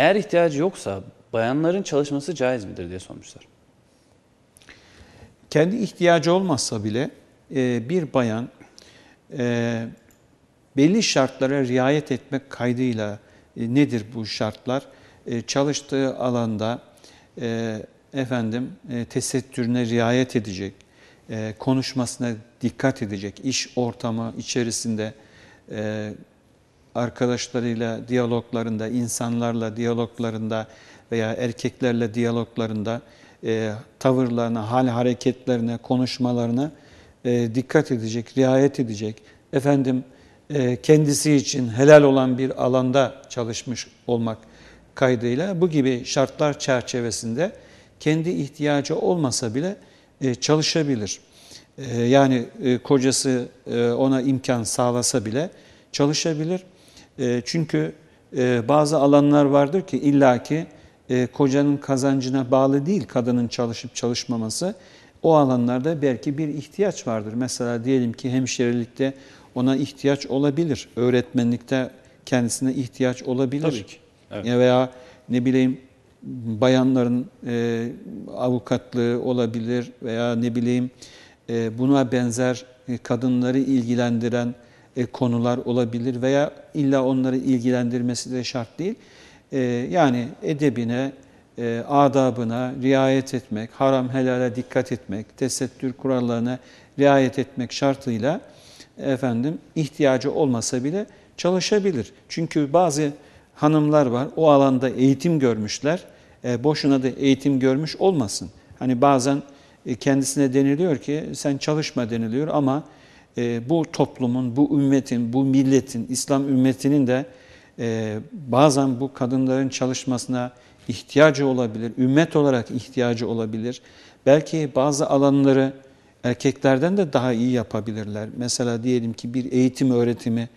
Eğer ihtiyacı yoksa bayanların çalışması caiz midir diye sormuşlar. Kendi ihtiyacı olmazsa bile e, bir bayan e, belli şartlara riayet etmek kaydıyla e, nedir bu şartlar? Çalıştığı alanda efendim tesettürüne riayet edecek, konuşmasına dikkat edecek, iş ortamı içerisinde arkadaşlarıyla diyaloglarında, insanlarla diyaloglarında veya erkeklerle diyaloglarında e, tavırlarına, hal hareketlerine, konuşmalarına e, dikkat edecek, riayet edecek. Efendim e, kendisi için helal olan bir alanda çalışmış olmak kaydıyla bu gibi şartlar çerçevesinde kendi ihtiyacı olmasa bile e, çalışabilir. E, yani e, kocası e, ona imkan sağlasa bile çalışabilir. E, çünkü e, bazı alanlar vardır ki illaki e, kocanın kazancına bağlı değil kadının çalışıp çalışmaması. O alanlarda belki bir ihtiyaç vardır. Mesela diyelim ki hemşirelikte ona ihtiyaç olabilir. Öğretmenlikte kendisine ihtiyaç olabilir. Tabii ki. Evet. Veya ne bileyim bayanların e, avukatlığı olabilir veya ne bileyim e, buna benzer e, kadınları ilgilendiren e, konular olabilir veya illa onları ilgilendirmesi de şart değil. E, yani edebine, e, adabına riayet etmek, haram helale dikkat etmek, tesettür kurallarına riayet etmek şartıyla efendim ihtiyacı olmasa bile çalışabilir. Çünkü bazı hanımlar var o alanda eğitim görmüşler. Boşuna da eğitim görmüş olmasın. Hani bazen kendisine deniliyor ki sen çalışma deniliyor ama e, bu toplumun, bu ümmetin, bu milletin, İslam ümmetinin de e, bazen bu kadınların çalışmasına ihtiyacı olabilir, ümmet olarak ihtiyacı olabilir. Belki bazı alanları erkeklerden de daha iyi yapabilirler. Mesela diyelim ki bir eğitim öğretimi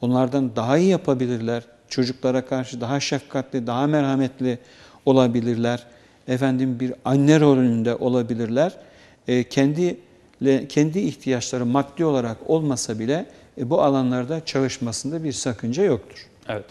onlardan daha iyi yapabilirler. Çocuklara karşı daha şefkatli, daha merhametli olabilirler. Efendim bir anne rolünde olabilirler. E, kendi kendi ihtiyaçları maddi olarak olmasa bile e, bu alanlarda çalışmasında bir sakınca yoktur. Evet.